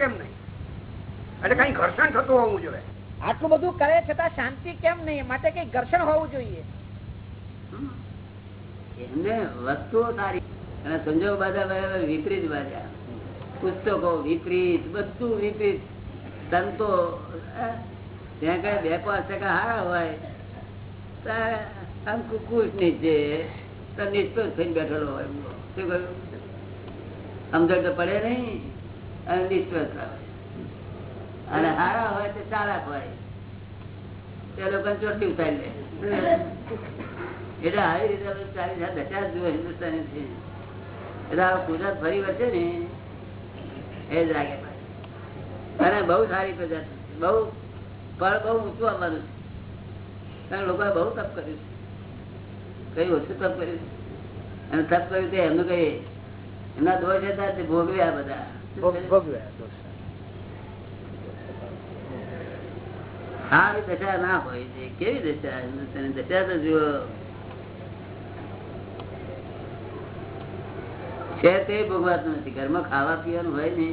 કેમ નહીં? એટલે કઈ ઘર્ષણ થતું હોવું જોઈએ. આટલું બધું કરે છતાં શાંતિ કેમ નહીં? માટે કઈ ઘર્ષણ હોવું જોઈએ. એમને વસ્તુઓ સારી. અને સંજોગ બધા વિપરીત બાજ્યા પુસ્તકો વિપરીત બધું વિપરીત. સંતો ત્યાં કઈ બે પાંચ ટકા હારા હોય આમ કુકુશ નીચે તો નિષ્પક્ષ થઈને બેઠેલો હોય શું કહ્યું? સમજણ તો પડે નહીં. અને હારા હોય તો ચારા હોય. તે લોકો ચોટી ઉતારી લે. એટલે આવી રીતે આપણે ચાલી જાય દશા જ જુઓ હિન્દુસ્તાની છે. એટલે આ ગુજરાત ફરી વચ્ચે ને એ જ લાગે. અને બહુ સારી પ્રજા. બહુ ફળ બહુ ઊંચું આવવાનું છે. કારણ લોકોએ બહુ તપ કર્યું છે. કઈ ઓછું તપ કર્યું અને તપ કર્યું તે એમનું કઈ એમના દોષ હતા તે ભોગવ્યા બધા. હા એ દશા ના હોય છે કેવી દશા? હિન્દુસ્તાની દશા તો જુઓ. છે તે ભોગવાતું નથી. ઘરમાં ખાવા પીવાનું હોય ને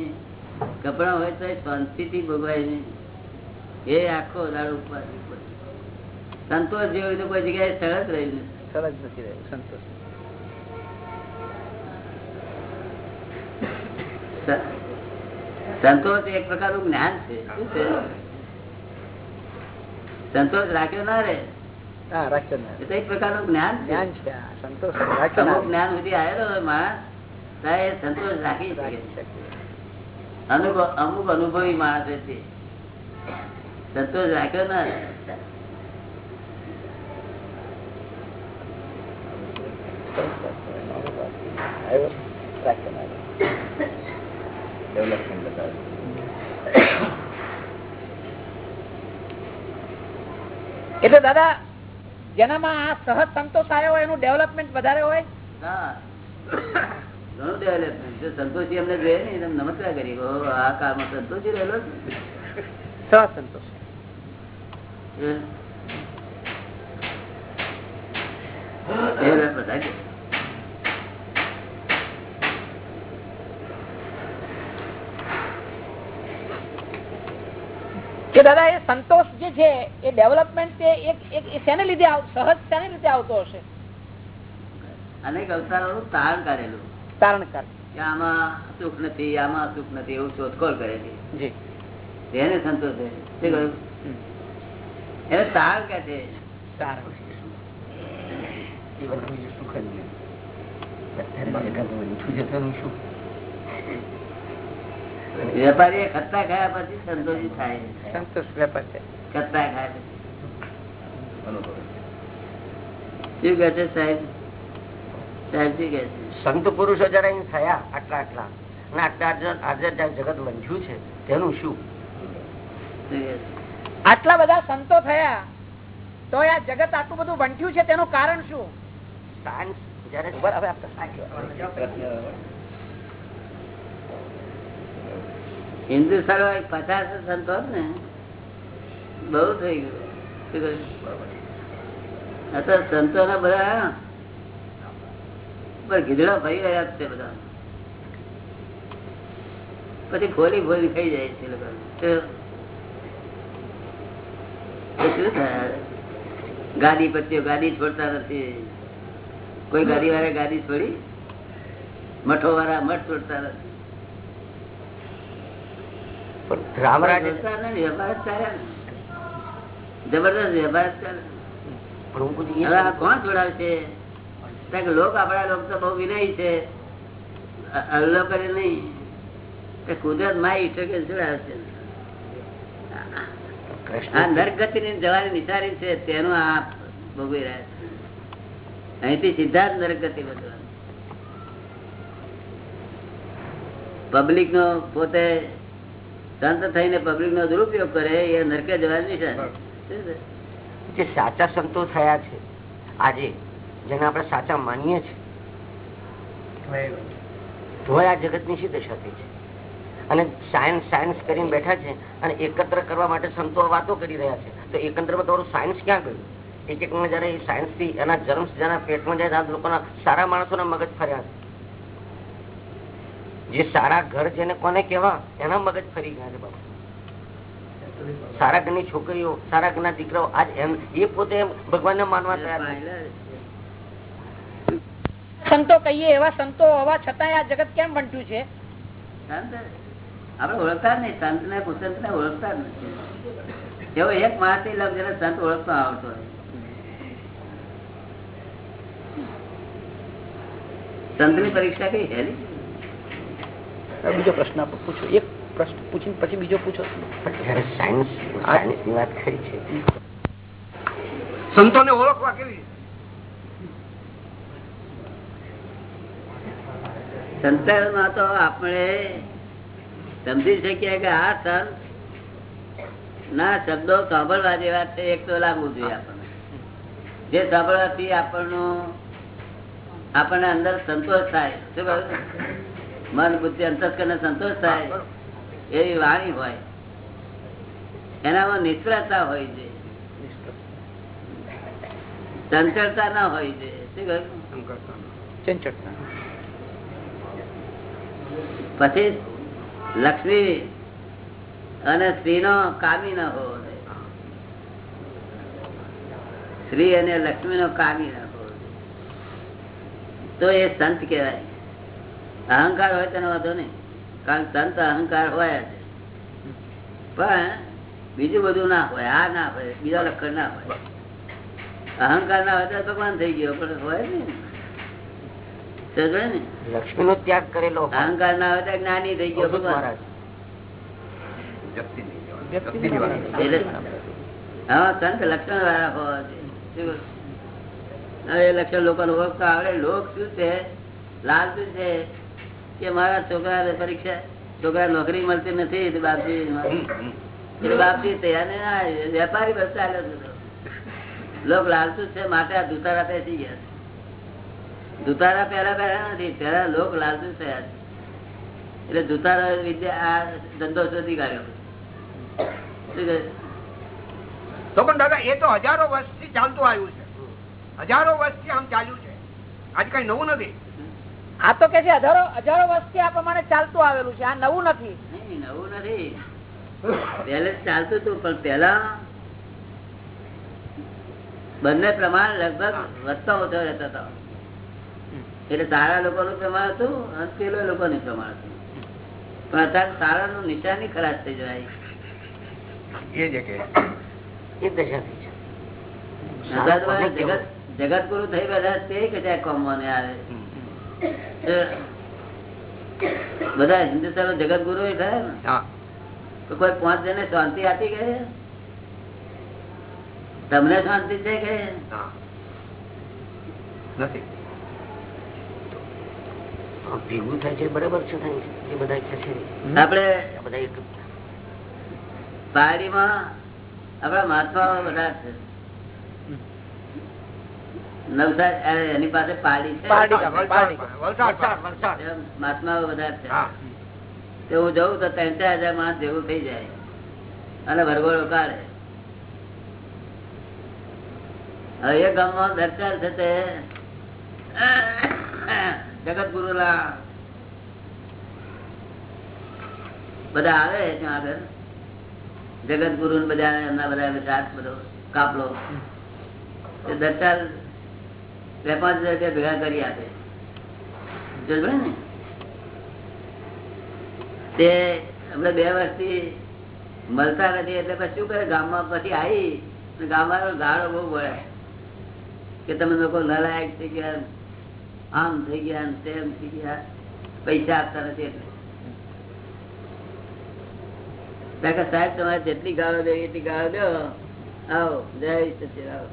કપડા હોય તો શાંતિથી ભોગવાય નહીં એ આખો દાડો ઉપર સંતોષ જેવો હોય તો કોઈ જગ્યાએ સરસ રહ્યું નથી. સરસ નથી રહ્યું સંતોષ સંતોષ એક પ્રકારનું જ્ઞાન છે. શું છે? સંતોષ રાખ્યો ના રે એક પ્રકારનું જ્ઞાન જ્ઞાન છે સંતોષ જ્ઞાન સુધી આવેલો માણસ સંતોષ રાખી શકે. અનુભવ અમુક અનુભવી માણસ છે. સંતોષ રાખ્યો ના રે. આવ્યો રાખ્યો ના ડેવલપમેન્ટ બતાવ્યું એટલે દાદા જેનામાં આ સહજ સંતોષ આવ્યો હોય એનું ડેવલપમેન્ટ વધારે હોય? ઘણું ડેવલપમેન્ટ જો સંતોષી અમને જોઈએ ને એને નમસ્કાર કરી આ કાળમાં સંતોષી રહેલો સહજ સંતોષ. એ કે. દાદા એ સંતોષ જે છે એ ડેવલપમેન્ટ શેને લીધે સહજ શેને લીધે આવતો હશે? અનેક અવતારોનું તારણ કાઢેલું. તારણ કર આમાં સુખ નથી આમાં સુખ નથી એવું શોધખોળ કરેલી. એને સંતોષ છે. એને તારણ કે છે? તારણ. વેપારી એ ખાયા પછી સંતોષી થાય. સંતોષ વેપારી છે ખાય શું કે છે સાહેબ? સાહેબ શું કે છે? સંત પુરુષો જરા અહીં થયા આટલા આટલા. અને આટલા આટલા આજે જગત બંધ્યું છે. તેનું શું? આટલા બધા સંતો થયા તો આ જગત આટલું બધું વંટ્યું છે તેનું કારણ શું? જયારે હવે આપણે હિન્દુસ્તાન વાળા પચાસ સંતો ને. બહુ થઈ ગયું. તો સંતો ના બધા પણ ગીધડા ફરી રહ્યા છે બધા. પછી ફોલી ફોલી ખાઈ જાય છે ગાડી પછી ગાડી છોડતા નથી. કોઈ ગાડી વાળા ગાડી છોડી મઠો વાળા મઠ છોડતા નથી. લોક આપણા લોક તો બહુ વિનય છે. અ- કરે નહીં. કુદરતમાં ઈચ્છે કે છોડાવશે આ નરગતિ ની જવાની નિશાની છે તેનું આ ભોગવી રહ્યા છે. અહીંથી સીધા જ નરગતિ બધું પબ્લિક નો પોતે સંત થઈને પબ્લિક નો દુરુપયોગ કરે એ નરકે જવાની છે? જે સાચા સંતો થયા છે આજે જેને આપણે સાચા માનીએ છીએ તો આ જગતની શી દશા થઈ છે? અને સાયન્સ સાયન્સ કરીને બેઠા છે અને એકત્ર કરવા માટે સંતો વાતો કરી રહ્યા છે. તો એકત્રમાં તમારું સાયન્સ ક્યાં ગયું? એક એક જયારે સાયન્સથી એના જર્મ્સ જેના પેટમાં જાય લોકોના સારા માણસોના મગજ ફર્યા છે. જે સારા ઘર જેને કોને કેવા એના મગજ ફરી ગયા છે બાબા સારા ઘરની છોકરીઓ સારા ઘરના દીકરાઓ આજ એમ એ પોતે ભગવાન ને માનવા તૈયાર સંતો કહીએ એવા સંતો હોવા છતાંય આ જગત કેમ બનતું છે? આપડે ઓળખતા જ નહીં સંત ને કુસંત ને ઓળખતા જ નથી. એવો એક માણસી લગ જેને સંત ઓળખતો આવતો સંતની પરીક્ષા કઈ હેલી? બીજો પ્રશ્ન આપો પૂછો. એક પ્રશ્ન પૂછીને પછી બીજો પૂછો. સાયન્સ સાયન્સની વાત કરી છે. સંતોને ઓળખવા કેવી? રીતે? સંસારમાં તો આપણે સમજી શકીએ કે આ સંત ના શબ્દો સાંભળવા જેવા છે એક તો લાગવું જોઈએ આપણને. જે સાંભળવાથી આપણનું આપણને અંદર સંતોષ થાય. શું મન બુદ્ધિ અંતસ્કર સંતોષ થાય. એવી વાણી હોય. એનામાં નિષ્ફળતા હોય છે. ચંચળતા ના હોય છે. પછી લક્ષ્મી અને સ્ત્રી નો કામી ન હોવો જોઈએ. સ્ત્રી અને લક્ષ્મી નો કામી ન હોવો તો એ સંત કહેવાય. અહંકાર હોય તેનો વાંધો નહીં. કારણ કે સંત અહંકાર હોય જ. પણ બીજું બધું ના હોય આ ના હોય બીજા લક્ષણ ના હોય. અહંકાર ના હોય તો ભગવાન થઈ ગયો પણ હોય ને લક્ષ્મી નો? ત્યાગ કરેલો અહંકાર ના હોય જ્ઞાની થઈ ગયો ભગવાન. હા સંત લક્ષણ વાળા હોવા છે લક્ષણ લોકો ઓળખતા આવડે. લોક શું છે? લાલ શું છે? કે મારા છોકરા પરીક્ષા છોકરા નોકરી મળતી નથી બાપજી. એટલે બાપજી તૈયાર ને આ વેપારી બસ ચાલે છે લોક લાલચુ છે માટે આ દુતારા બેસી ગયા છે. દુતારા પહેલા પહેલા નથી પહેલા લોક લાલચુ થયા છે. એટલે દુતારા વિદ્યા આ ધંધો શોધી કાઢ્યો. તો પણ દાદા એ તો હજારો વર્ષથી ચાલતું આવ્યું છે. હજારો વર્ષથી આમ ચાલ્યું છે. આજ કઈ નવું નથી. આ તો કે છે હજારો હજારો વર્ષથી આ પ્રમાણે ચાલતું આવેલું છે. આ નવું નથી. નવું નથી. પહેલે ચાલતું હતું પણ પેલા બંને પ્રમાણ લગભગ વધતો ઓછો રહેતો હતો. એટલે સારા લોકોનું પ્રમાણ હતું અને પેલો લોકોનું પ્રમાણ હતું. પણ અત્યારે સારા નું નિશાની ખરાબ થઈ જાય એ જગત જગત પૂરું થઈ બધા તે કચાય કોમવાને આવે. બધા હિન્દુસ્તાન જગત ગુરુ થાય ને? તો કોઈ પાંચ જણ શાંતિ આપી ગયે? તમને શાંતિ છે કે? નથી. ભેગું થાય છે બરાબર છે. એ બધા છે. છે. બધા એક પહાડીમાં મહાત્મા બધા છે. નવસારી એની પાસે પાડી છે. મહાત્માઓ બધા છે. હા. તે હું જઉં તો ત્રણ ચાર હજાર માણસ જેવું થઈ જાય. અને વરઘોડો કાઢે. હવે એ ગામમાં દરકાર છે તે જગત ગુરુલા બધા આવે ત્યાં આગળ. જગત ગુરુ ને બધા એમના બધા સાથ બધો કાપલો. દરકાર દરચાર બે પાંચ હજાર રૂપિયા ભેગા કરી આપે. ને? તે આપણે બે વર્ષથી મળતા નથી એટલે પછી શું કરે? ગામમાં પછી આવી ગામમાં ગાળો બહુ પડે. કે તમે લોકો નલાયક થઈ ગયા, આમ થઈ ગયા તેમ થઈ ગયા. પૈસા આપતા નથી એટલે. સાહેબ, તમારે જેટલી ગાળો દે, એટલી ગાળો દો. આવો, જય સચિન આવો?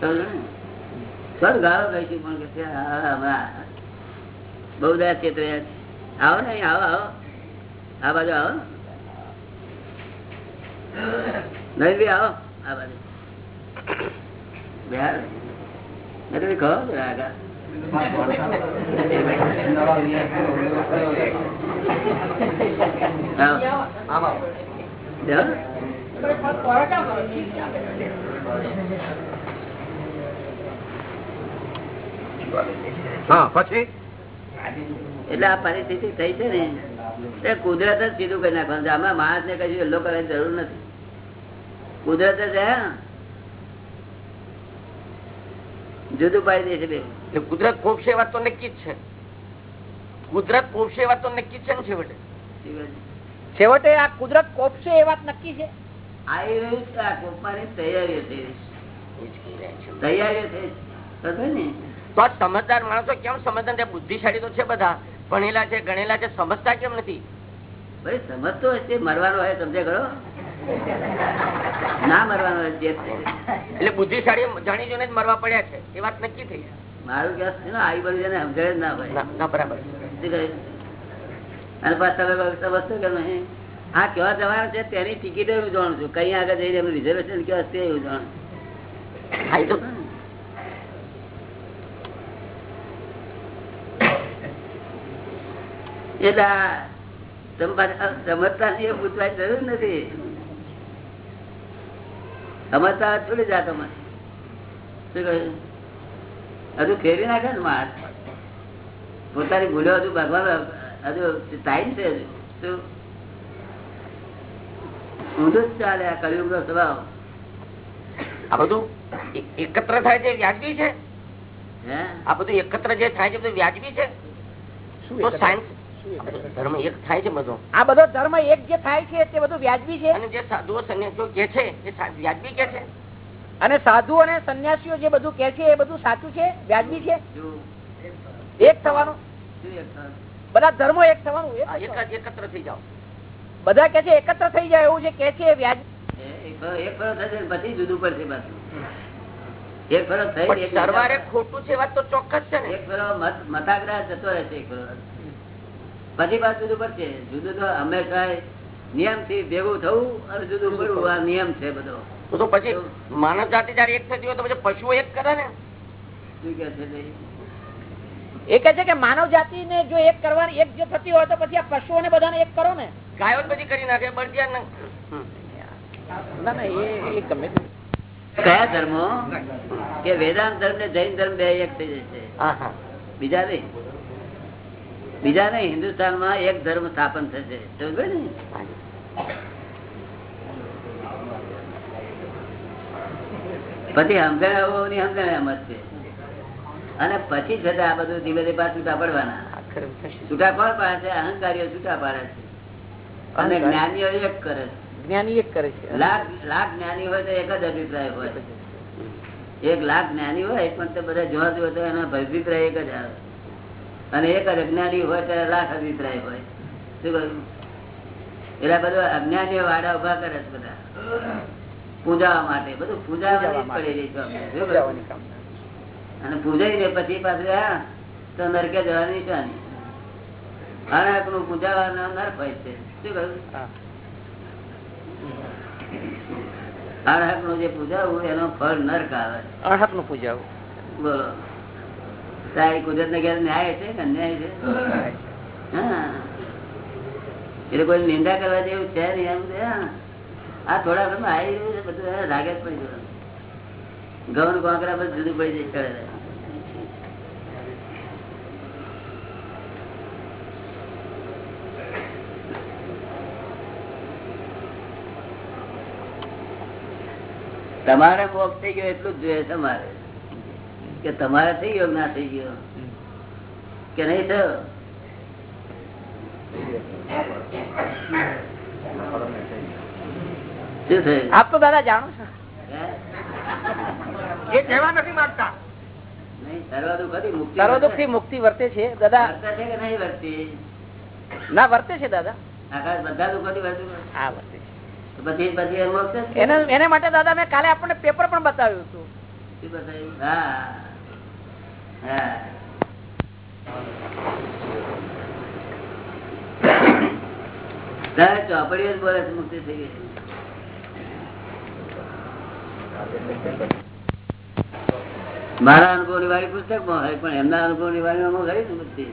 સર ગાળો કહીશું પણ કે બહુ દયા છેતર્યા છે. આવો ને આવો આવો. આ બાજુ આવો. નહીં આવો. આ બાજુ. બિહાર તમે કહો આગળ. આવો. જાઓ ને. હા પછી? એટલે આ પરિસ્થિતિ થઈ છે ને. કુદરત જ સીધું કરી નાખવાનું છે આમાં માણસ ને કશું એલ્લો કરવાની જરૂર નથી. કુદરત જ. જુદું પાડી દે છે બે. કુદરત પોષે વાત તો નક્કી જ છે. કુદરત કોપશે વાત તો નક્કી જ છે ને છેવટે? છેવટે આ કુદરત કોપશે એ વાત નક્કી છે? આવી રહ્યું છે આ તૈયારીઓ થઈ રહી છે. તૈયારીઓ થઈ ને. તો આ સમજદાર માણસો કેમ સમજતા નથી? બુદ્ધિશાળી તો છે બધા. ભણેલા છે ગણેલા છે સમજતા કેમ નથી? ભાઈ સમજતો હશે મરવાનો હોય સમજે કરો ના મરવાનો હોય એટલે બુદ્ધિશાળી જાણી જોઈને જ મરવા પડ્યા છે. એ વાત નક્કી થઈ મારું કેસ છે ને આવી બધું જેને સમજે જ ના હોય ના, બરાબર. અને પાછા તમે સમજતો કે નહીં હા કેવા જવાના છે તેની ટિકિટ હું જાણું છું. કઈ આગળ જઈને એમનું રિઝર્વેશન કેવા છે એવું જાણું હા, એ તો એટલે સમજતા નહીં પૂછવાની જરૂર નથી. સમજતા છોડી જા તમે શું કહ્યું? હજુ ફેરી નાખે ને માર? પોતાની ભૂલો હજુ ભગવાન હજુ ટાઈમ છે શું? ઊંધું જ ચાલે આ કલયુગ નો સ્વભાવ. આ બધું એકત્ર થાય છે વ્યાજબી છે? હે? આ બધું એકત્ર જે થાય છે બધું વ્યાજબી છે? શું સાયન્સ ધર્મ એક થાય છે બધો. આ બધો ધર્મ એક જે થાય છે તે બધું વ્યાજબી છે? અને જે સાધુઓ સંન્યાસીઓ કે છે એ વ્યાજબી કે છે? અને સાધુ અને સંન્યાસીઓ જે બધું કે છે એ બધું સાચું છે વ્યાજબી છે? એક થવાનું? બધા ધર્મો એક થવાનું? એકત્ર થઈ જાઓ. બધા કે છે એકત્ર થઈ જાય એવું છે કે છે બધી વ્યાજ જુદું પડશે પાછું. એક ફરો થઈ સરવારે ખોટું છે વાત તો ચોક્કસ છે ને. એક ફરો મતાગ્રહ જતો રહેશે એક ફરો પછી પાછું જુદું પડશે. જુદું તો હંમેશા નિયમથી ભેગું થવું અને જુદું પડવું આ નિયમ છે બધો. તો તો પછી માનવ જાતિ જયારે એક થતી હોય તો પછી પશુઓ એક કરે ને? શું કે છે એ કે છે કે માનવ જાતિ ને જો એક કરવાની એક જો થતી હોય તો પછી આ પશુઓને બધાને એક કરો ને? ગાયો બધી કરી નાખે બળદિયા ને ના ના એ એ ગમે. કયા ધર્મો? કે વેદાંત ધર્મ ને જૈન ધર્મ બે એક થઈ જશે. બીજા નહીં? બીજા ને હિન્દુસ્તાનમાં એક ધર્મ સ્થાપન થશે. પછી સમજણ આવવાની સમજણ એમ છે. અને પછી છતાં આ બધું ધીમે ધીમે છૂટા પડવાના. છૂટા કોણ પાડે છે? અહંકારીઓ છૂટા પાડે છે. અને. જ્ઞાનીઓ એક કરે છે. જ્ઞાની એક કરે છે. લાખ લાખ જ્ઞાની હોય તો એક જ અભિપ્રાય હોય. એક લાખ જ્ઞાની હોય પણ તો બધા જોવા જુઓ તો એનો અભિપ્રાય એક જ આવે. અને એક અજ્ઞાની હોય ત્યારે લાખ અભિપ્રાય હોય. શું કહ્યું? એટલે બધું અજ્ઞાની વાડા ઊભા કરે છે બધા. પૂજા માટે. બધું પૂજા. અને પૂજાઈ ને પછી પાછું હા તો નરકે જવાની નિશાની અણકનું પૂજાવાનો નર્ક હોય છે. શું કહ્યું. અણહકનું જે પૂજાવું એનો ફળ નર્ક આવે. અણહકનું પૂજાવું. બોલો કુદરત ને ઘેર ન્યાય છે અન્યાય છે? એટલે કોઈ નિંદા કરવા જેવું છે નહીં એમ આ થોડા ઘરમાં આવી રહ્યું છે, બધું લાગે જ પડી ગયું ઘઉં કોંકરા બધું જુદું પડી જાય ચડે તમારે મોક્ષ થઈ ગયો એટલું જ જોઈએ તમારે કે તમારે થઈ ગયો ના થઈ ગયો? કે નહીં થયો? આપ તો દાદા જાણો છો. એ કહેવા નથી માંગતા. નહીં મુક્તિ થી મુક્તિ વર્તે છે દાદા. વર્તે છે કે નહીં વર્તી? ના વર્તે છે દાદા. બધા દુઃખો થી વર્તું હા વર્તે છે. પછી પછી એ મોક્ષ જ છે. એના એને માટે દાદા મેં કાલે આપણને પેપર પણ બતાવ્યું હતું. હા. ચોપડીઓ જ બોલે છે મુક્તિ થઈ ગઈ મારા અનુભવની વાળી પુસ્તકમાં હોય, પણ એમના અનુભવની વાળી માં ખરી બધી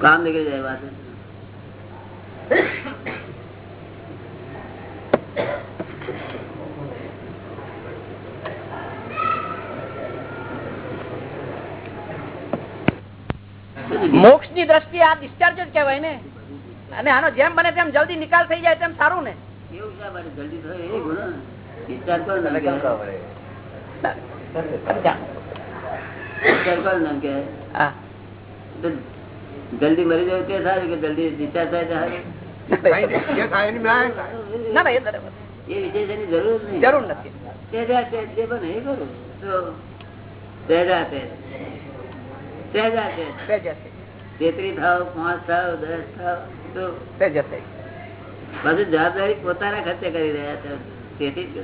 કામ નીકળી જાય વાત મોક્ષની દ્રષ્ટિએ આ ડિસ્ચાર્જ જ કહેવાય ને. અને આનો જેમ બને તેમ જલ્દી નિકાલ થઈ જાય તેમ સારું ને? જલ્દી મરી જાય તે સારું કે જલ્દી ડિસ્ચાર્જ થાય. ના એ જરૂર નથી. તેત્રી થાવ પાંચ થાવ દસ થાવ તો બધું જવાબદારી પોતાના ખર્ચે કરી રહ્યા છે. તેથી જ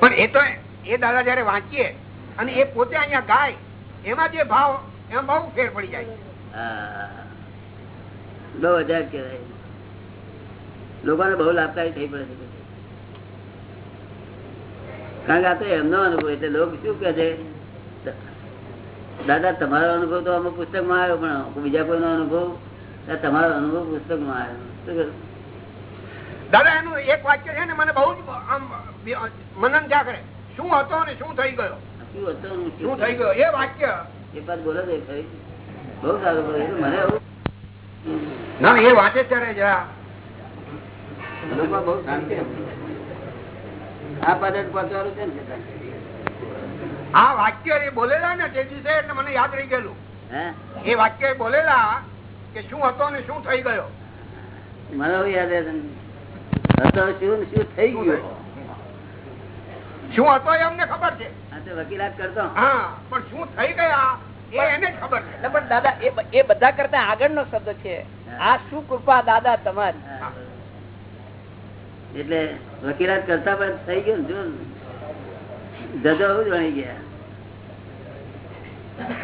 પણ એ તો એ દાદા જયારે વાંચીએ અને એ પોતે અહીંયા ગાય એમાં જે ભાવ એમાં બહુ ફેર પડી જાય. બહુ હજાર કેવાય લોકોને બહુ લાભકારી થઈ પડે છે. કારણ કે આ તો એમનો અનુભવ એટલે લોકો શું કે છે? દાદા તમારો અનુભવ તો પુસ્તક પુસ્તકમાં આવ્યો પણ બીજા કોઈનો અનુભવ? તમારો અનુભવ પુસ્તકમાં આવ્યો? દાદા એનું એક વાક્ય છે ને મને બહુ જ આમ મનન થયા કરે. શું હતો અને શું થઈ ગયો? શું હતું શું થઈ ગયો? એ વાક્ય. એ પાછ બોલો છે ખરી બહુ સારું મને એવું ના ના, એ વાંચે ત્યારે જરા બહુ શાંતિ આ પદ પહોંચવાનું છે ને આ વાક્ય એ બોલેલા ને તે દિવસે એટલે મને યાદ રહી ગયેલું. એ વાક્ય એ બોલેલા કે શું હતો ને શું થઈ ગયો? મને યાદ રહે હતો શું શું થઈ ગયું? શું હતો એ અમને ખબર છે. વકીલાત કરતો. હા પણ શું થઈ ગયા એને ખબર છે. પણ દાદા એ એ બધા કરતા આગળનો શબ્દ છે. આ શું કૃપા દાદા તમારી? એટલે વકીલાત કરતા પણ થઈ ગયું જો જજો એવું જ વણી ગયા.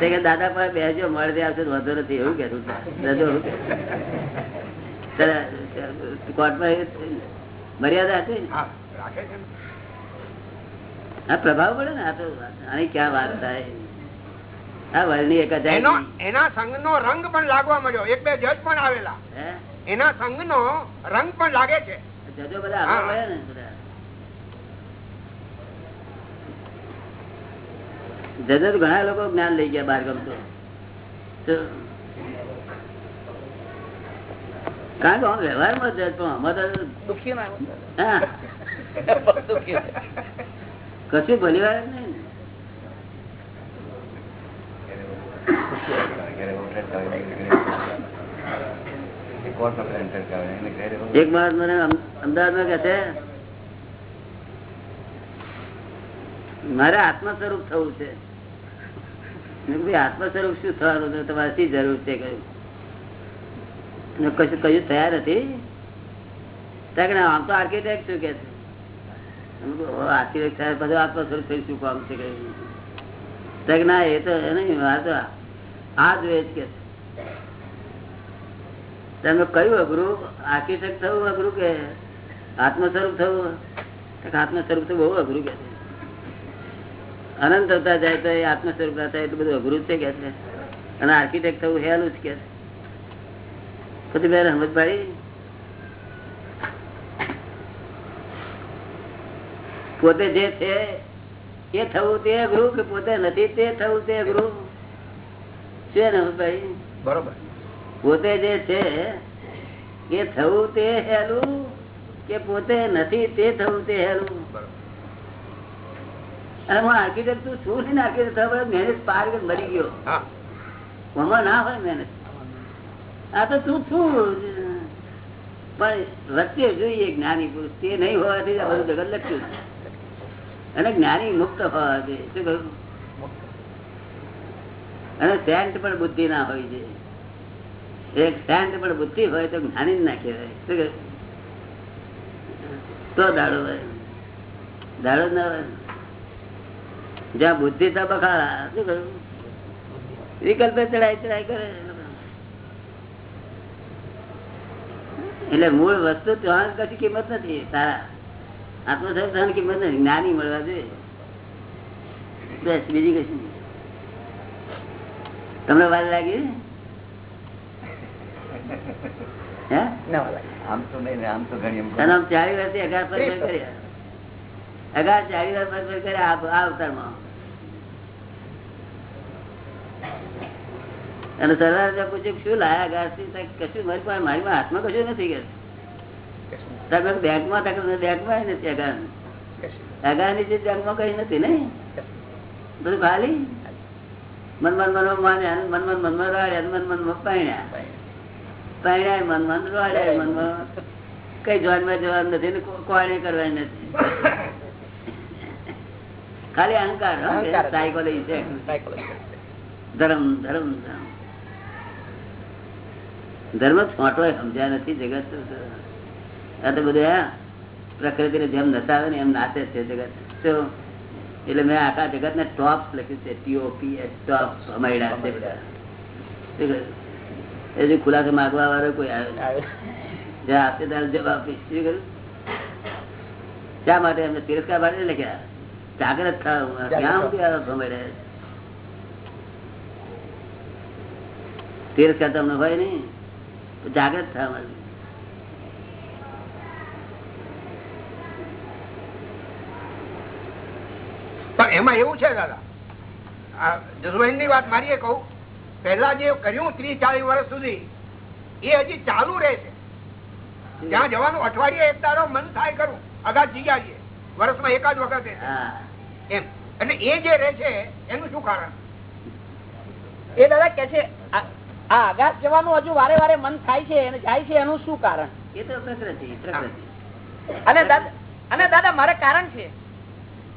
કે દાદા પાસે બેસજો મળે આવશે વાંધો નથી એવું કહેતું જજો. કોર્ટમાં મર્યાદા હતી હા પ્રભાવ પડે ને આ તો આની ક્યાં વાત થાય? આ વર્ણની એક હજાર એના સંઘ નો રંગ પણ લાગવા મળ્યો એક બે જજ પણ આવેલા. એના સંઘ નો રંગ પણ લાગે છે. જજો બધા આવવા મળ્યા ને બધા. જજો ઘણા લોકો જ્ઞાન લઈ ગયા બાર ગમતો. તો કારણ કે આમ વ્યવહારમાં જજ પણ આમાં તો દુઃખી ના હા. કશું ભલી વાર નહીં ને. એક માણસ મને અમદાવાદમાં કે છે મારે આત્મ સ્વરૂપ થવું છે. મેં કીધું, "ભાઈ, આત્મ સ્વરૂપ શું થવાનું? તમારે શી જરૂર છે? કયું કશું કયું તૈયાર નથી. આમ તો આર્કિટેક્ટ શું કે આર્કિટેક્ટ થયા બધું આત્મ સ્વરૂપ થઈ શું કામ છે? કયું ના એ તો નહીં આ તો આ જ કે છે. તમે કયું અઘરું? આર્કિટેક્ટ થવું અઘરું કે આત્મ થવું? આત્મ તો બહુ અઘરું કે અનંત થતા જાય તો એ આત્મ સ્વરૂપ એટલું બધું અઘરું છે કે છે. અને આર્કિટેક્ટ થવું હેલું જ કે પછી બેન સમજ પોતે જે છે એ થવું તે અઘરું કે પોતે નથી તે થવું તે અઘરું? છે ને ભાઈ બરોબર. પોતે જે છે એ થવું તે હેલું કે પોતે નથી તે થવું તે હેલું? અને હું આર્કિટેક્ટ તું છું ને આર્કિટેક્ટ મહેનત પાર મરી ગયો. આમાં ના હોય મહેનત? આ તો તું છું. પણ વચ્ચે જોઈએ જ્ઞાની પુરુષ તે નહીં હોવાથી બધું જગત લખ્યું અને જ્ઞાની મુક્ત હોવા જોઈએ શું કહ્યું? અને સેન્ટ પણ બુદ્ધિ ના હોય છે. પણ બુદ્ધિ હોય તો જ્ઞાની જ ના કહેવાય. તો દાડો દાડો ના હોય. જ્યાં બુદ્ધિ તો બખાડા. શું કહ્યું? વિકલ્પે ચડાય ચડાય કરે. એટલે મૂળ વસ્તુ ત્યાં કશી કિંમત નથી. તારા આત્મસર્વ થવાની કિંમત નથી. જ્ઞાની મળવા જોઈએ. બસ, બીજી કશું તમને વાર લાગી. આમ તો નહીં આમ તો ઘણી એમ અને આમ ચારી વર્ષથી અગાર પર પર કર્યા. અગાર ચારી વર્ષ પર પર કર્યા આ આ અવતારમાં. અને સરદાર પૂછ્યું શું લાયા અગારથી? કશું મારી પાસે મારી પાસે હાથમાં કશું નથી કે? બેંકમાં બેંકમાં નથી અગાર અગારની ચીજ બેંકમાં કઈ નથી ને? બધું ખાલી? મન મન મનમન માન્યા મન મન મન મન રાડ્યા મન મન મન પાણ્યા મનમાં મન મન રાડ્યા મન મન કઈ જોનમાં જવાનું નથી ને કોને કરવાની નથી ખાલી અહંકાર. સાયકોલોજી છે. ધર્મ ધર્મ ધર્મ ધર્મ છોટો સમજ્યા નથી જગત આ તો બધું પ્રકૃતિને જેમ નચાવે ને એમ નાચે છે જગત તો એટલે મેં આખા જગત ને ટોપ લખ્યું છે ટીઓપી ટોપ અમારી છે બધા? એ જે ખુલાસો માગવા વાળો કોઈ આવે. જ્યાં જે આપે તારે જવાબ આપીશ. શું માટે એમને તિરસ્કાર માટે ક્યાં જાગ્રત થાવ ક્યાં સુધી ભમે તિરસ્કાર તમને હોય નહીં જાગ્રત થવા પણ એમાં એવું છે દાદા જસભાઈ ની વાત મારીએ કહું. પહેલા જે કર્યું ત્રીસ ચાલીસ વર્ષ સુધી એ હજી ચાલુ રહેશે ત્યાં જવાનું અઠવાડિયે એક દાડો મન થાય કરું અગાધ જીગાડીએ વર્ષમાં એકાદ વખતે. એમ. એટલે એ જે રહે છે એનું શું કારણ? એ દાદા કે છે આ આ જવાનું હજુ વારે વારે મન થાય છે અને જાય છે એનું શું કારણ? એ તો પ્રકૃતિ પ્રકૃતિ. અને દાદા અને દાદા મારે કારણ છે.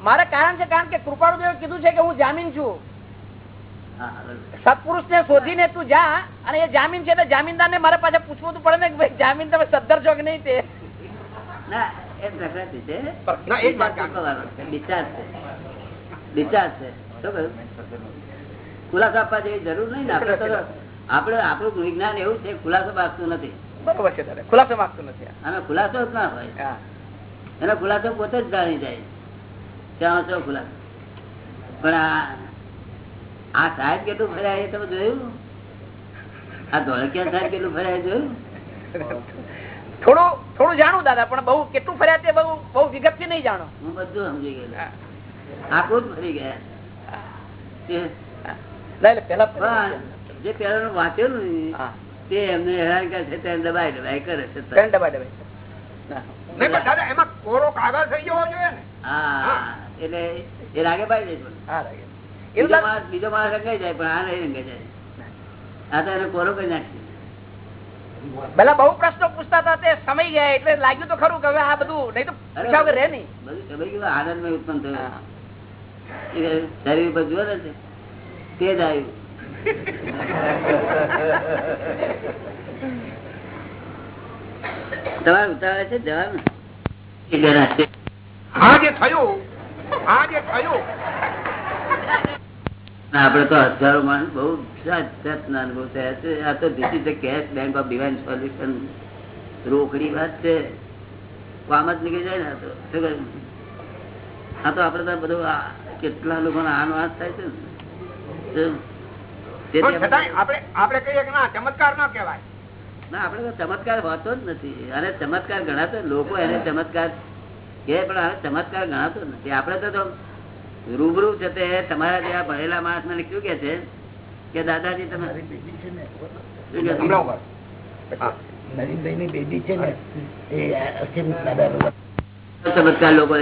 મારે કારણ છે કારણ કે કૃપાળુદેવે કીધું છે કે હું જામીન છું. સત્પુરુષ ને શોધીને તું જા અને એ જામીન છે જામીનદાર ને મારા પાછા પૂછવું પડે ને કે ભાઈ જામીન તમે સદ્ધર છો કે નહીં તે? ખુલાસો આપવા જેવી જરૂર નહીં ને આપણે તો આપણું વિજ્ઞાન એવું છે ખુલાસો આપતું નથી. બરોબર છે ખુલાસો માંગતું નથી. અને ખુલાસો જ ના હોય. હા. એનો ખુલાસો પોતે જ જાણી જાય. ત્યાં છો ખુલાસો. પણ આ આ સાહેબ કેટલું ફર્યા એ તમે જોયું? આ ધોળકિયા સાહેબ કેટલું ફર્યા જોયું? થોડું થોડું જાણું દાદા પણ બહુ કેટલું ફર્યા તે બહુ બહુ વિગતથી નહીં જાણો. હું બધું સમજી ગયેલો. આખું જ ફરી ગયા. પેલા જે પેલાનું વાંચેલું તે એમને હેરાન કરે છે તેને દબાઈ દબાઈ કરે છે. પણ દાદા એમાં કોરો કાગળ થઈ જવો જોઈએ ને. હા એટલે એ રાગે પાડી જાય હા. બીજો માણસ રંગાઈ જાય પણ આ નહીં રંગાઈ જાય. આ તો એને કોરો કરી નાખી પેલા બહુ પ્રશ્નો પૂછતા હતા તે સમય ગયા એટલે લાગ્યું તો ખરું કે હવે આ બધું નહીં તો અરે પૂછ્યા નહીં. બધું સમય ગયું આનંદમય ઉત્પન્ન થયું. શરીર પર જુઓ ને તે જ આવ્યું. તમારે ઉતાવળે છે જવાનું. આ જે થયું. હા જે થયું. આપડે તો હજારો માણસ બહુ જાત જાતના અનુભવ થયા છે. આ તો this is cash bank of divine solution રોકડી વાત છે. કામ જ નીકળી જાય ને તો. શું આ તો આપડે તો બધું કેટલા લોકોનો આનો હાથ થાય છે ચમત્કાર હોતો જ નથી. અને ચમત્કાર ગણાતો લોકો એને ચમત્કાર કે પણ હવે ચમત્કાર ગણાતો નથી. આપડે તો રૂબરૂ છે તે તમારા જેવા ભણેલા માણસ મને શું કે છે? કે દાદાજી તમે ને ચમત્કાર લોકો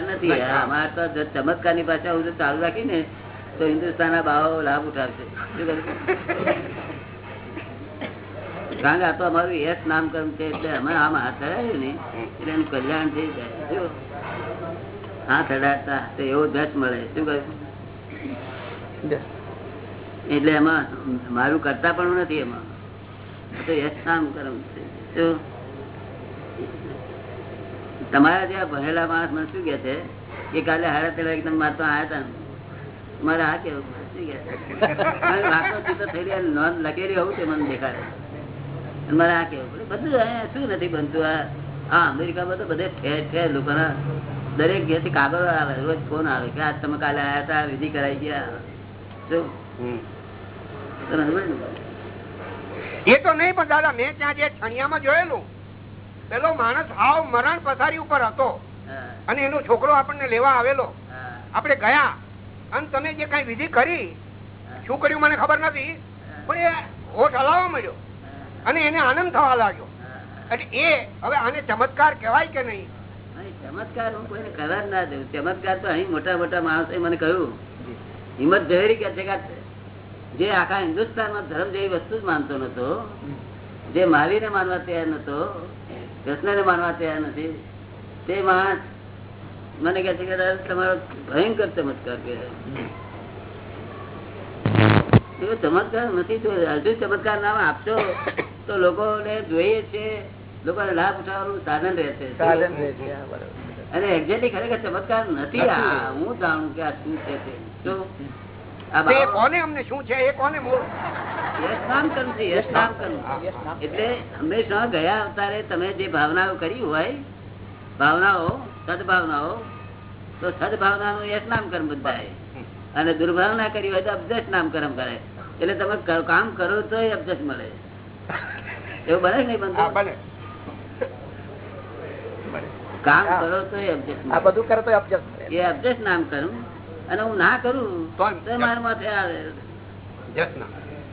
નથી. અમારે તો ની પાછા હું ચાલુ ચાલુ રાખીને તો હિન્દુસ્તાન ના બાવો લાભ ઉઠાવશે. કારણ કે આ તો અમારું યશ નામકરણ છે એટલે અમે આમ હાથ ધરાવ્યું ને એટલે એનું કલ્યાણ થઈ જાય? હાથ અડાડતા તો એવો દસ મળે. શું કહ્યું? એટલે એમાં મારું કરતા પણ નથી એમાં. તો યશ નામકરણ છે. તમારા જેવા ભણેલા માણસ મને શું કે છે? કે કાલે હારા તેડા એકદમ મારતો આવ્યા હતા. મારે આ કેવું શું કે નોંધ લખેલી હોવું તે મને દેખાડે. મારે આ કેવું પડે? બધું શું નથી બનતું? આ આ અમેરિકામાં તો બધે ઠેર ઠેર લોકોના દરેક ઘેરથી કાગળ આવે રોજ ફોન આવે કે આજ તમે કાલે આવ્યા હતા વિધિ કરાઈ ગયા. તમે એ તો નહીં પણ દાદા મેં ત્યાં જે છણિયામાં જોયેલું પેલો માણસ આવ મરણ પથારી ઉપર હતો. અને એનો છોકરો આપણને લેવા આવેલો. આપણે ગયા અને તમે જે કઈ વિધિ કરી શું કર્યું મને ખબર નથી પણ એ હોઠ હલાવવા મળ્યો અને એને આનંદ થવા લાગ્યો. એટલે એ હવે આને ચમત્કાર કહેવાય કે નહીં, ચમત્કાર હું કોઈને કરવા ના દઉં. ચમત્કાર તો અહીં મોટા મોટા માણસે મને કહ્યું. હિંમત ઝવેરી કે છે કે જે આખા હિન્દુસ્તાનમાં ધર્મ જેવી વસ્તુ જ માનતો નતો, જે મહાવીરને માનવા તૈયાર નતો, કૃષ્ણને માનવા તૈયાર નથી, તે માણસ મને કહે છે કે તમારો ભયંકર ચમત્કાર કે ચમત્કાર નથી હજુ ચમત્કાર નામ આપશો તો લોકોને જોઈએ છે લોકોને લાભ ઉઠાવવાનું સાધન રહે છે. અને એક્ઝેક્ટલી ખરેખર ચમત્કાર નથી આ. હું જાણું કે આ શું છે તે. તે બાબા- કોને અમને શું છે એ કોને મૂળ? યશ નામ કર્મ છે યશ નામ કર્મ યશ નામ. એટલે હંમેશા ગયા અવતારે તમે જે ભાવનાઓ કરી હોય ભાવનાઓ સદભાવનાઓ તો સદભાવનાનું યશ નામ કર્મ બધાય. અને દુર્ભાવના કરી હોય તો અબજસ નામ કર્મ કરે. એટલે તમે કામ કરો તો અબજસ મળે. એવું બને નહીં બનતું? કામ. કરો તો આ બધું કરે તો એ અબજસ નામ કરું. અને હું ના કરું તો- તો મારા માથે આવે.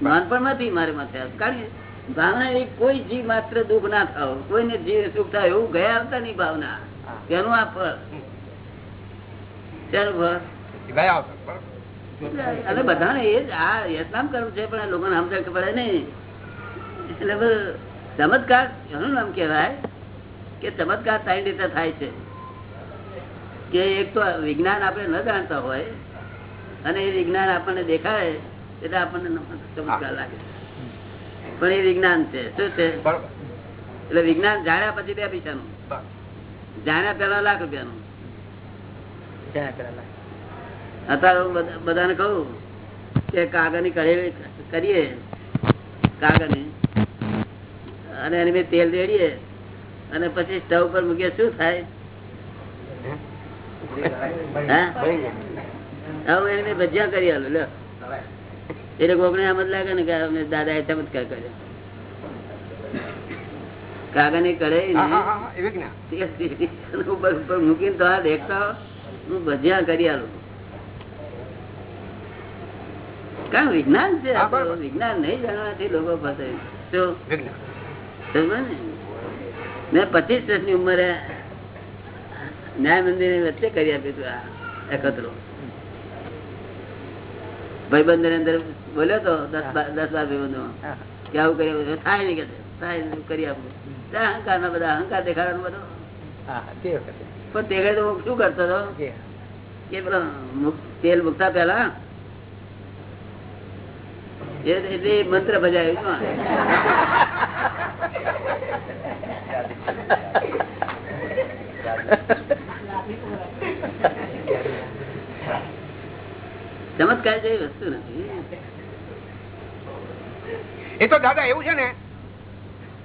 નાનપણમાંથી મારે માથે આવે. કારણ કે ભાવના એ કોઈ જીવ માત્ર દુઃખ ના થાવ કોઈને જીવ સુખ થાય એવું ગયા આવતા ની ભાવના તેનું આ ફળ. તેનું ફળ. અને બધાને એ જ આ યત્નામ કરવું છે પણ લોકોને સમજણ કે પડે નહીં. એટલે ચમત્કાર એનું નામ કહેવાય. કે ચમત્કાર ત્રણ રીતે થાય છે. કે એક તો વિજ્ઞાન આપણે ન જાણતા હોય અને એ વિજ્ઞાન આપણને દેખાય એટલે આપણને ચમત્કાર લાગે. પણ એ વિજ્ઞાન છે. શું છે? એટલે વિજ્ઞાન જાણ્યા પછી બે પૈસાનું. જાણ્યા પેલા લાખ રૂપિયાનું. અત્યારે હું બધાને કહું કે કાગળની કઢાઈ કરીએ. કાગળની. અને એની તેલ રેડીએ. અને પછી સ્ટવ પર મૂકીએ શું થાય? હવે ભજીયા કરી આલો લો એટલે કોકને આમ જ લાગે ને કે અમને દાદા એ ચમત્કાર કર્યો. ઉપર ઉપર મૂકીને તો આ દેખતા હું ભજીયા કરી આલું. કારણ વિજ્ઞાન છે વિજ્ઞાન નહીં જાણવાથી લોકો ફસે તો ને? મેં પચીસ વર્ષની ઉંમરે ન્યાય મંદિર વચ્ચે કરી આપ્યું હતું આ એકત્રો. ભાઈબંધ અંદર બોલ્યો તો દસ બાર દસ બાર ભાઈબંધો. કે આવું કરી. થાય નહીં કે થાય કરી આપું. ત્યાં અહંકાર ના બધા અહંકાર દેખાડવાનો બધો. પણ તે તો હું શું કરતો હતો? કે? પેલો તેલ મૂકતા પેલા એટલે મંત્ર ભજાયું ચમત્કાર જેવી વસ્તુ નથી. એ તો દાદા એવું છે ને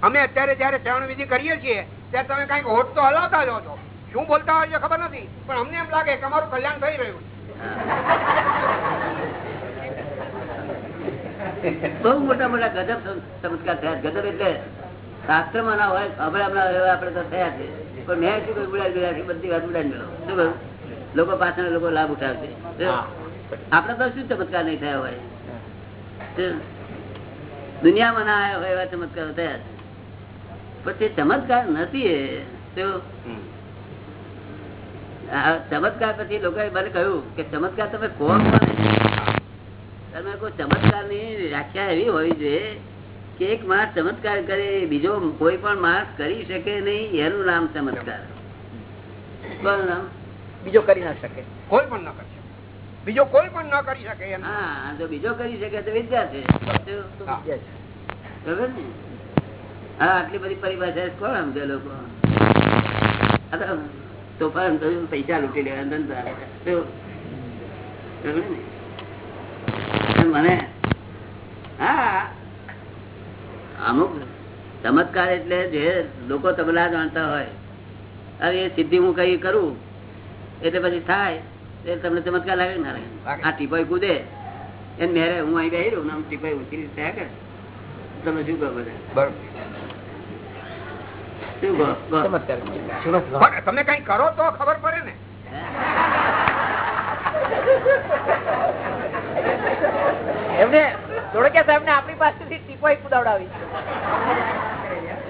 અમે અત્યારે જયારે શ્રવણ વિધિ કરીએ છીએ ત્યારે તમે કંઈક હોટ તો હલાવતા જ છો. શું બોલતા હોય છે ખબર નથી પણ અમને એમ લાગે કે અમારું કલ્યાણ થઈ રહ્યું. બહુ મોટા મોટા ગજબ ચમત્કાર થયા ગજબ એટલે શાસ્ત્રમાં ના હોય સાંભળ્યા હમણાં આપણે તો થયા છે. પણ મેં શું કહ્યું ગયા છે બધી વાત બુડાઈ મેળવો. શું કહ્યું લોકો પાછળ લોકો લાભ ઉઠાવશે. આપડે તો શું ચમત્કાર નહીં થયા હોય? દુનિયામાં ના આવ્યા હોય એવા ચમત્કારો થયા છે. પણ તે ચમત્કાર નથી એ. ચમત્કાર પછી લોકોએ મને કહ્યું કે ચમત્કાર તમે કોણ તમે કોઈ ચમત્કારની વ્યાખ્યા એવી હોવી જોઈએ કે એક માણસ ચમત્કાર કરે બીજો કોઈ પણ માણસ કરી શકે નહીં એનું નામ ચમત્કાર. કોનું નામ બીજો કરી ના શકે. કોઈ પણ ન કરી શકે. બીજો કોઈ પણ ન કરી શકે હા જો બીજો કરી શકે તો વિદ્યા છે. બરોબર ને? હા આટલી બધી પરિભાષા કોણ સમજે લોકો? તો તોફાન થયું, પૈસા લૂંટી લેવા ધંધા બરોબર ને? મને હા અમુક ચમત્કાર એટલે જે લોકો તબલા જાણતા હોય. હવે એ સિદ્ધિ હું કઈ કરું એટલે પછી થાય એ તમને ચમત્કાર લાગે ના લાગે. આ ટીપાઈ કૂદે એને મેરે હું અહીં બેહી રહ્યું આમ ટીપાઈ ઉછી થયા કરે તમે શું કહો બધા? તમે કઈ કરો તો ખબર પડે ને. એમને ધોળકિયા સાહેબ ને આપણી ટીપોઈ કુદાવડાવી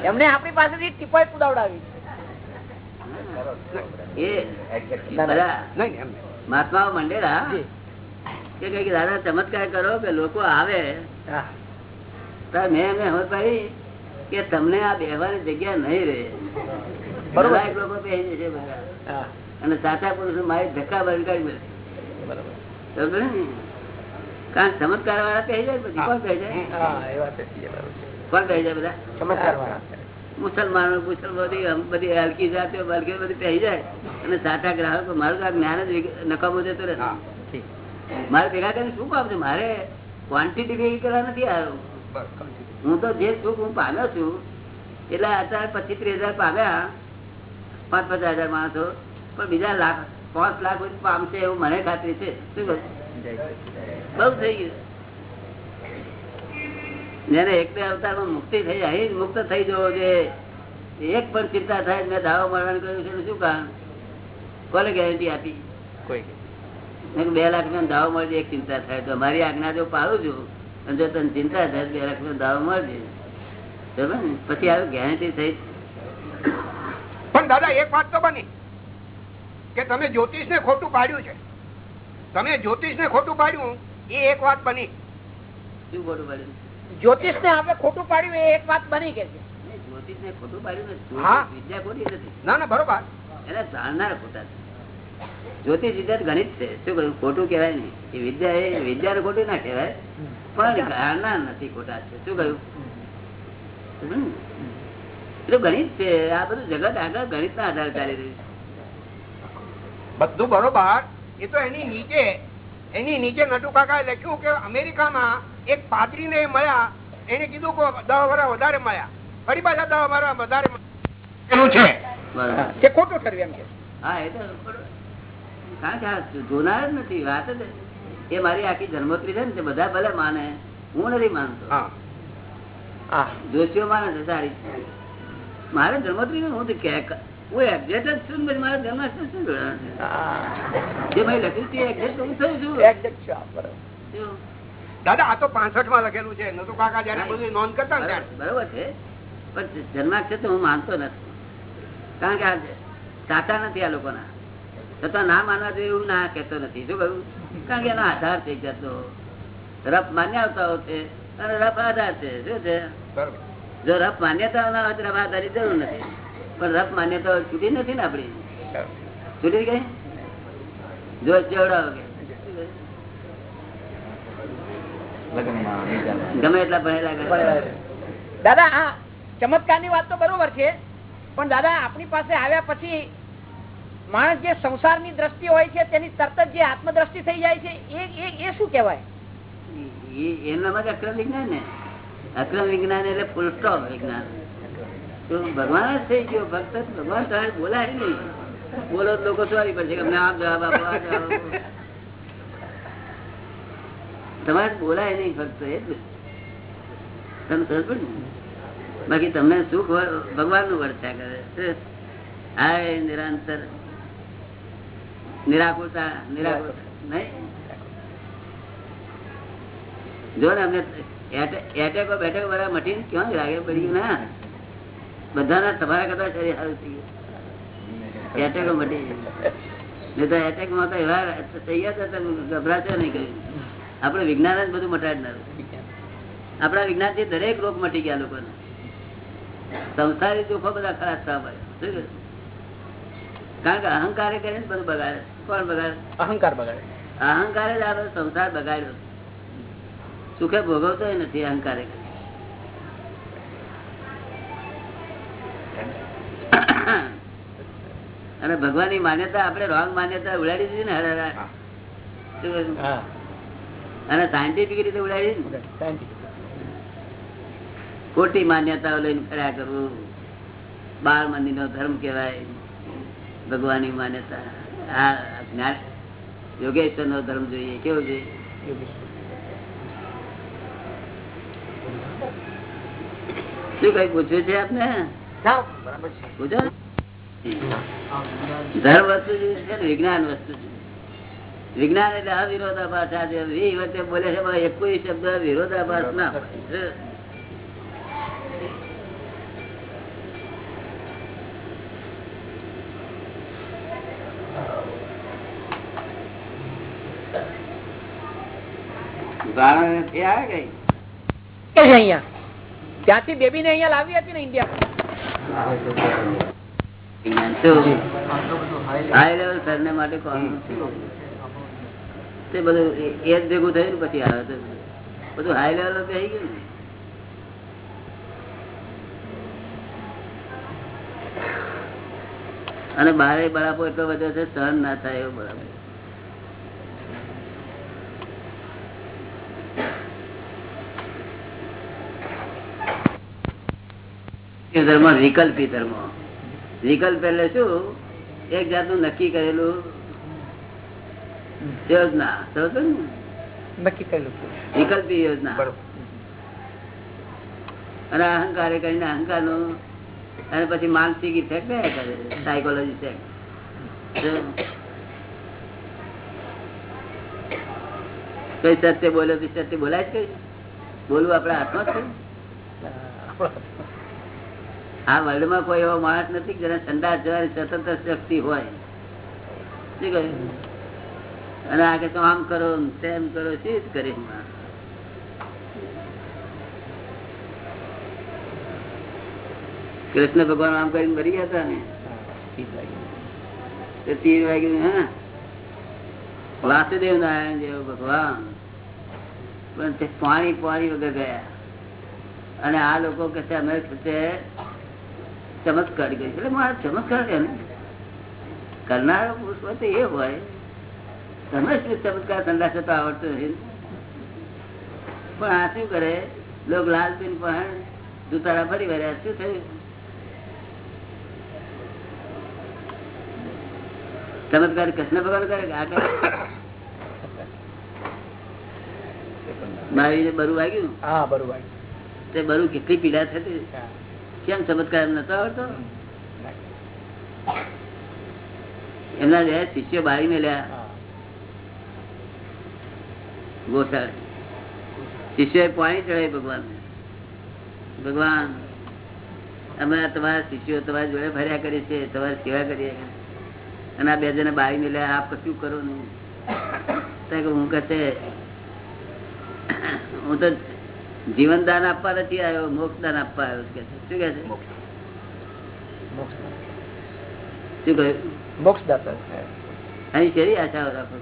એમને આપણી પાસેથી ટીપોય કુદાવડાવી. મહાત્માઓ મંડેલા કે કઈ દાદા ચમત્કાર કરો કે લોકો આવે મેં એમને કે તમને આ બેહવાની જગ્યા નહીં રહે બરોબર. લોકો બેસી જશે બધા. અને સાચા પુરુષો મારી ધક્કા બંધ કાઢી મળે બરોબર. કારણ ચમત્કાર વાળા પહેરી જાય પછી કોણ પહેરી જાય? કોણ પહેરી જાય બધા? ચમત્કાર વાળા. મુસલમાનો મુસલમાનો બધી હલકી જાતિઓ બલકી બધી પહેરી જાય. અને સાચા ગ્રાહકો મારું આ જ્ઞાન જ નકામું જતું રહે. મારે ભેગા કરીને શું કામ છે? મારે ક્વોન્ટિટી ભેગી કરવા નથી આવ્યો હું તો જે સુખ હું પામ્યો છું એટલે અત્યારે પચીસ ત્રીસ હજાર પામ્યા. પાંચ પચાસ હજાર માણસો. પણ બીજા લાખ પાંચ લાખ પામશે એવું મને ખાતરી છે. શું કહું બહુ થઈ ગયું. જેને એક બે અવતારમાં મુક્તિ થઈ અહીં મુક્ત થઈ જવો છે એક પણ ચિંતા થાય મેં દાવો મળવાનું કહ્યું છે શું કારણ કોને ગેરંટી આપી? કોઈ. બે લાખ નો દાવો મળશે એક ચિંતા થાય. તો મારી આજ્ઞા જો પાડું છું અને જો તને ચિંતા થાય બે લાખ નો દાવો મળશે બરાબર ને? પછી આવી ગેરંટી થઈ. પણ દાદા એક વાત તો બની કે તમે જ્યોતિષ ને ખોટું પાડ્યું છે. તમે જ્યોતિષ ને ખોટું પાડ્યું એ એક વાત બની. શું ખોટું પાડ્યું? જ્યોતિષ ને આપણે ખોટું પાડ્યું એ એક વાત બની કે છે. નહીં, જ્યોતિષને ખોટું પાડ્યું નથી હા. જ્યોતિષ વિદ્યા ખોટી નથી. ના ના બરોબર. એને જાણનાર ખોટા જ્યોતિષ વિદ્યા ગણિત છે. શું કહ્યું? ખોટું કહેવાય નહીં. એ વિદ્યા એ વિદ્યા ખોટું ના કહેવાય. પણ જાણનાર નથી ખોટા છે. શું કહ્યું? હમ. ગણિત છે. આ બધું જગત આગળ ગણિત ના આધારે ચાલી રહ્યું છે. બધું બરોબર. એ તો એની નીચે એની નીચે નટુ કાકાએ લખ્યું કે અમેરિકામાં એક પાદરીને મળ્યા એને કીધું કે દસ વર્ષ વધારે મળ્યા. ફરી પાછા દસ વર્ષ વધારે મળ્યા. છે? કે ખોટું ઠર્યું એમ કે. હા એ તો કારણ કે આ જોનાર જ નથી વાત જ એ મારી આખી જન્મોત્રી છે ને તે બધા ભલે માને હું નથી માનતો. હા. હા. જોશીઓ માને છે સારી. મારે જન્મોત્રી હું હું એક્ઝેક્ટ જ છું પછી મારા જન્મ શું જોડાણ જે મેં લખ્યું છે એક્ઝેક્ટ હું થયું છું. Exact છે, હા, બરોબર. શું? દાદા આ તો પાસઠમાં લખેલું છે. નટુ કાકા જયારે બધું નોંધ કરતા બરોબર છે. પણ જન્માક્ષર તો હું માનતો નથી. કારણ કે આ સાચા નથી આ લોકોના. છતાં ના માનવા જોઈએ એવું ના કહેતો નથી. શું કહ્યું? કારણ કે એનો આધાર છે જતો રફ માન્યતાઓ છે અને રફ આધાર છે. શું છે? જો રફ માન્યતાઓ ના હોય તો રફ આધારની જરૂર નથી. પણ રફ માન્યતાઓ છૂટી નથી ને આપડી છૂટી ગઈ? જો ચેવડાવો ગમે એટલા ભણેલા દાદા આ ચમત્કારની વાત તો બરોબર છે પણ દાદા આપણી પાસે આવ્યા પછી માણસ જે સંસારની દ્રષ્ટિ હોય છે તેની તરત જ જે આત્મદ્રષ્ટિ થઈ જાય છે એ એ- એ શું કહેવાય? એનામાં જ અક્રમ વિજ્ઞાન ને. અક્રમ વિજ્ઞાન એટલે ફૂલ સ્ટોપ વિજ્ઞાન. ભગવાન જ થઈ ગયો. ભક્ત ભગવાન તમારે બોલાય નહીં. બોલો લોકો સોરી પડશે અમને આમ જવાબ આપો તમારે બોલાય નહીં ફક્ત એ તમે સમજ પડી બાકી તમને સુખ ભગવાનનું વર્ત્યા કરે. હા? નિરાંતર. નિરાકુરતા નિરાકુર નહીં? જો ને અમને એટે- એટેકો બેઠકો બધા મટીને ક્યાં લાગે પડી ના? બધાના તમારા કરતા શરીર સારું થઈ ગયું. એટેકો મટી નહીં તો એટેકમાં તો એવા તૈયાર હતા ગભરાશે નહીં કહ્યું આપણે વિજ્ઞાન જ બધું મટાડનારું. આપણા વિજ્ઞાનથી દરેક રોગ મટી ગયા લોકોને. સંસારી દુઃખો બધા ખરાબ થવા પડે કારણ કે અહંકાર કરે ને બધું બગાડે. કોણ બગાડે? અહંકાર બગાડે. અહંકાર જ આપણો સંસાર બગાડ્યો. સુખે ભોગવતો નથી અહંકારે. અને ભગવાનની માન્યતા આપડે રોંગ માન્યતા ઉડાડી દીધી ને હરારા. શું કહ્યું? હા. અને સાયન્ટિફિક રીતે ઉડાડી. ખોટી માન્યતાઓ લઈને ફર્યા કરવું બાળ મંદિર નો ધર્મ કેવાય ભગવાનની માન્યતા. આ જ્ઞાન યોગેશ્વર નો ધર્મ જોઈએ કેવો જોઈએ? શું કઈ પૂછ્યું છે આપને? ના, બરાબર છે. પૂછો ધર્મ વસ્તુ છે વિજ્ઞાન વસ્તુ છે. વિજ્ઞાન એટલે અવિરોધાભાસ. આજે વી વચ્ચે બોલે છે પણ એક શબ્દ વિરોધાભાસ ના ત્યાંથી બેબી ને અહિયાં. લાવી હતી ને ઇન્ડિયા હાઈ લેવલ સરને માટે તે બધું એ એ જ ભેગું થયું પછી આવે બધું હાઈ લેવલ થઈ ગયું ને. અને બારે બરાબર એટલો બધો છે સહન ના થાય એવો બરાબર. ધર્મ વિકલ્પી ધર્મ. વિકલ્પ એટલે શું? એક જાતનું નક્કી કરેલું. યોજના? નક્કી કરેલું. વિકલ્પી યોજના. અને અહંકાર કરીને અહંકારનું અને પછી માનસિક ઇફેક્ટ કરે સાયકોલોજી કઈ સત્ય બોલ્યો તો સત્ય બોલાય છે બોલવું આપડા હાથમાં છે. આ વર્લ્ડમાં કોઈ એવો માણસ નથી જેને સંદાસ જવાની સ્વતંત્ર શક્તિ હોય. શું કહ્યું? અને આ કે આમ કરો તેમ કરો, શું જ કરે કૃષ્ણ ભગવાન આમ કરીને મરી ગયા હતા ને? તીર વાગ્યું હા. વાસુદેવ નારાયણ જેવો ભગવાન. પણ તે પાણી પાણી વગર ગયા. અને આ લોકો કે અમે ચમત્કાર કરી એટલે મારા ચમત્કાર છે ને. કરનારો પુરુષ હોય તો એ હોય. તમે શું ચમત્કાર ઠંડા થતો આવડતો નથી પણ આ શું કરે? લોક લાલપીન પણ દુતારા ફરી વર્યા શું થયું? ચમત્કાર કૃષ્ણ ભગવાન કરે કે આ મારી બરું વાગ્યું? હા બરોબર તે બરું કેટલી પીડા થતી. કેમ ચમત્કાર એમ નતો આવડતો? એમના બે શિષ્ય બાળી મેલ્યા ગોસાળ શિષ્ય પાણી ચડાય ભગવાન ભગવાન, અમે તમારા શિષ્યો તમારી જોડે ફર્યા કરીએ છીએ, તમારી સેવા કરીએ. અને આ બે જણા બાળી મેલ્યા આપ કશું કરો નહીં. હું છે હું તો જીવન દાન આપવા નથી આવ્યો મોક્ષ દાન આપવા આવ્યો કે. શું કે છે? શું કહ્યું મોક્ષ દાતા અહીં શેરી આશાઓ રાખો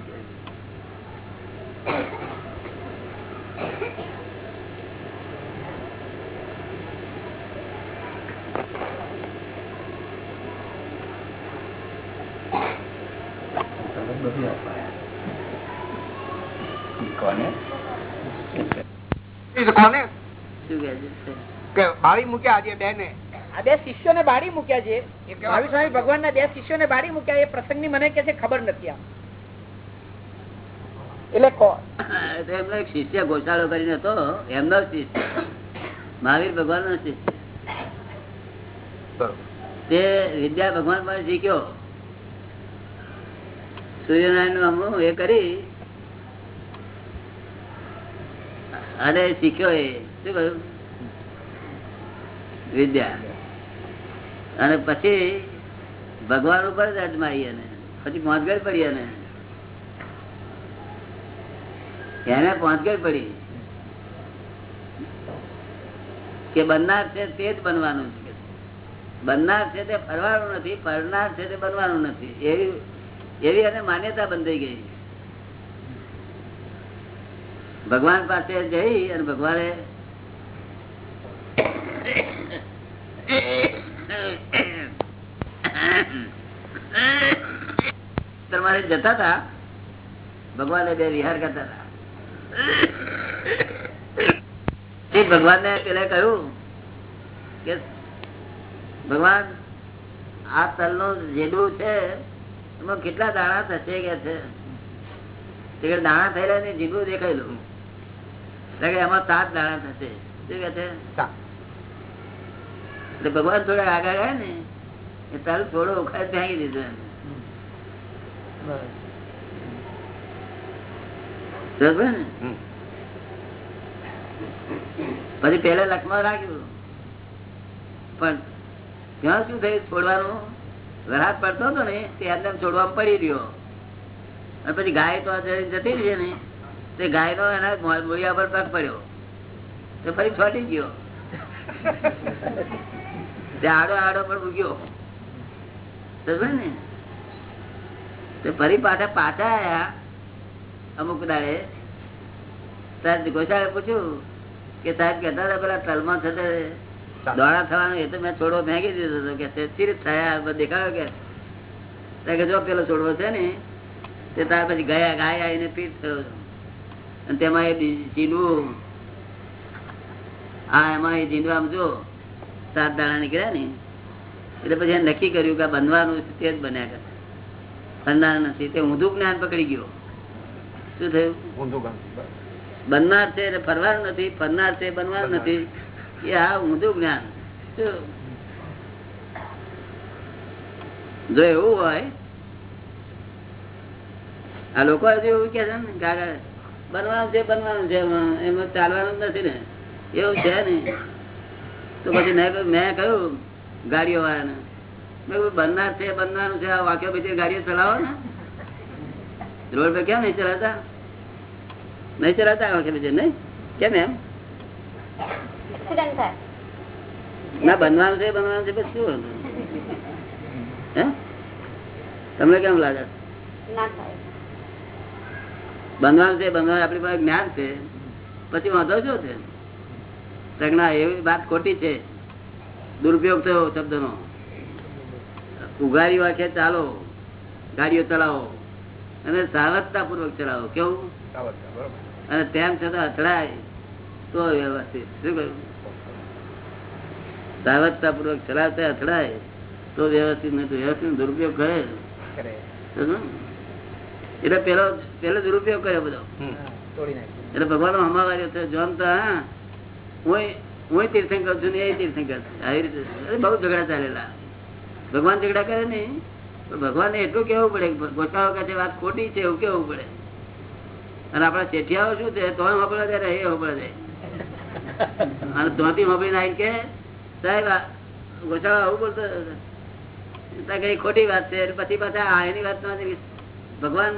છો? કોને કે બાળી મૂક્યા આજે બેને. આ બે શિષ્યોને બાળી મૂક્યા છે. ભાવી મહાવીર સ્વામી ભગવાન ના બે શિષ્યોને બાળી મૂક્યા એ પ્રસંગની મને કે છે ખબર નથી આમ. એટલે કો એમનો એક શિષ્ય ગોશાળો કરીને હતો એમનો શિષ્ય. મહાવીર ભગવાન નો શિષ્ય. તે વિદ્યા ભગવાન પાસે શીખ્યો. સૂર્યનારાયણનું હમણું એ કરી અને શીખ્યો એ. શું કહ્યું? વિદ્યા. અને પછી ભગવાન ઉપર જ અજમાઈ એને. પછી પહોંચગર પડી અને એને પહોંચગર પડી. કે બનનાર છે તે જ બનવાનું છે. બનનાર છે તે ફરવાનું નથી, ફરનાર છે તે બનવાનું નથી. એવી એવી એને માન્યતા બંધાઈ ગઈ. ભગવાન પાસે જઈ અને ભગવાને તમારે જતા હતા. ભગવાને બે વિહાર કરતા હતા. ભગવાન ને પેલા કહ્યું કે ભગવાન, આ તલનું જેડું છે, એમાં કેટલા દાણા થશે કે છે? દાણા થયેલા ને જીગું દેખાયેલું એમાં સાત દાણા થશે. શું કે છે? ભગવાન થોડા આગળ ગયા ને એ તારું થોડો વખત ફેંકી દીધો એમ. બરાબર ને? હમ. પછી પેલા લખમાં રાખ્યું. પણ ત્યાં શું થયું? છોડવાનું વરસાદ પડતો હતો ને તે અંદર છોડવા પડી રહ્યો. અને પછી ગાય તો જતી રહી ને તે ગાય નો એના મૂળિયા પર પગ પડ્યો તો ફરી છોટી ગયો. આડો આડો પણ મૂક્યો ને? તો ફરી પાછા પાછા આયા અમુક દાડે. સાહેબ ગોસાળે પૂછ્યું કે સાહેબ કેતા હતા પેલા તલમાં થતા દોડા થવાનું એ તો મેં છોડવો ફેંકી દીધો હતો કે સ્થિર થયા. દેખાયો કે? જો પેલો છોડવો છે ને તે ત્યાર પછી ગયા ગાય આવીને પીર થયો અને તેમાં એ જીંડવું હા એમાં એ જીંડવા આમ જો સાત દાણા નીકળ્યા ને એટલે પછી એને નક્કી કર્યું કે બનવાનું તે જ બન્યા કરે. બનનાર નથી તે ઊંધું જ્ઞાન પકડી ગયો. શું થયું? ઊંધું બનનાર છે એટલે ફરવાનું નથી ફરનાર છે બનવાનું નથી. એ આ ઊંધું જ્ઞાન. શું? જો એવું હોય આ લોકો હજુ એવું કે છે ને આગળ બનવાનું છે બનવાનું છે એમાં ચાલવાનું જ નથી ને. એવું છે ને. તો પછી મેં કહ્યું- ગાડીઓ વાળાને મેં બનનાર છે બનવાનું છે આ વાક્યો પછી ગાડીઓ ચલાવો ને. રોડ પર કેમ નહીં ચલાવતા? નહીં ચલાવતા વાક્ય પછી નહીં? કેમ એમ? ના બનવાનું છે બનવાનું છે પછી શું તમને કેમ લાગે? ના થાય. બનવાનું છે બંધવાનું આપણી પાસે જ્ઞાન છે. પછી વાંધો શું છે? પ્રજ્ઞા એવી વાત ખોટી છે. દુરુપયોગ થયો શબ્દનો. ઉઘાડી વાંખે ચાલો ગાડીઓ ચલાવો અને સાવધતા પૂર્વક ચલાવો. કેવું? અને તેમ છતાં અથડાય તો વ્યવસ્થિત. શું કહ્યું? સાવધતા પૂર્વક ચલાવતા અથડાય તો વ્યવસ્થિત નથી. વ્યવસ્થિત દુરુપયોગ કરે? એટલે પેલો પેલો દુરુપયોગ કર્યો બધો. એટલે ભગવાન હમાવાર્યો થયો જોન તો હા તીર્થંકર છું ને એ તીર્થંકર છે. આવી રીતે બહુ ઝઘડા ચાલેલા. ભગવાન ઝઘડા કરે ને પણ ભગવાનને એટલું કેવું પડે કે ગોસાઓ કહે છે વાત ખોટી છે એવું કેવું પડે. અને આપડા શેઠિયાઓ શું છે તો મોકલે ત્યારે એ મોકલે જાય અને ધોતી મોકલી નાખી કે સાહેબ આ આવું બોલતો કઈ ખોટી વાત છે. પછી પાછા એની વાત ભગવાન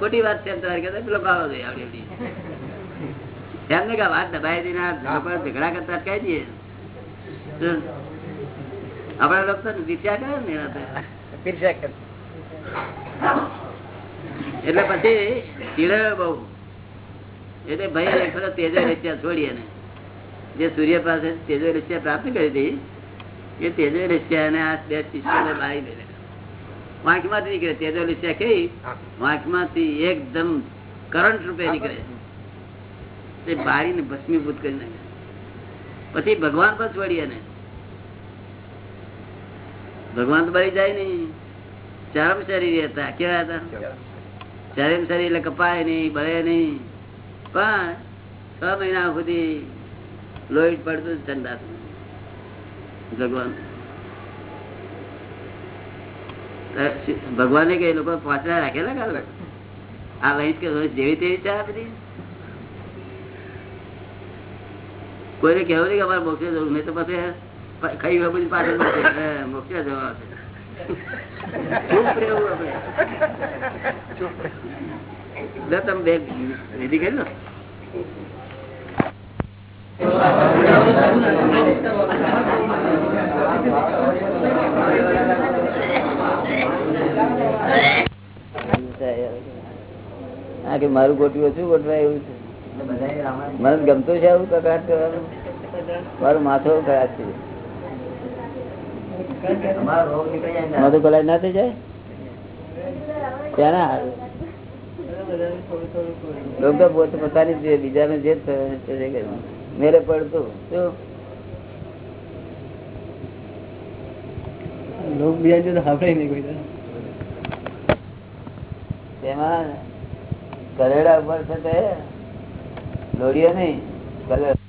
ખોટી વાત છે પેલો ગાળો દે આવડી આવડી. એમને કે વાત દબાઈ દઈને ઝઘડા કરતા અટકાઈ દઈએ. આપડા લોકો વિચાર કરે ને. એટલે પછી ચીડાયો બહુ. એટલે ભાઈ એક વખત તેજો રસ્યા છોડી અને જે સૂર્ય પાસે તેજો રસ્યા પ્રાપ્ત કરી હતી એ તેજો રસ્યા અને આ બે શિષ્યોને બાળી દે વાંખમાંથી નીકળે તેજોલી રસ્યા વાંકમાંથી એકદમ કરંટ રૂપે નીકળે. તે બાળીને ભસ્મીભૂત કરી નાખે. પછી ભગવાન પણ છોડી એને. ભગવાન તો બળી જાય નઈ ચરમ શરીર હતા કેવા હતા? ચરમ શરીર એટલે કપાય નહીં બળે નહીં. પણ છ મહિના સુધી લોહી પડતું ઠંડા. ભગવાન. ભગવાને કે એ લોકો પાછળ રાખેલા કાલે આ વહીજ કે જેવી તેવી ચા બધી કોઈને કેવું નહીં કે અમારે મોક્ષે જવું નહીં તો પછી ખાઈ હોય પછી પાછળ મોક્ષે જવા. તમે બે રેડી કરી લો. હા, કે મારું ગોઠવું શું ગોઠવાય એવું છે. મને ગમતું છે આવું કકડાટ કરવાનું. મારું માથો ખરાબ છે. મધુ કલાઈ ના થઈ જાય? ત્યાં? લોકો પોતે પોતાની જે, બીજાને જે. મેરે પડતું. શું તેમાં કરેડા ઉપર છે તે દોડ્યો નહીં કરેડા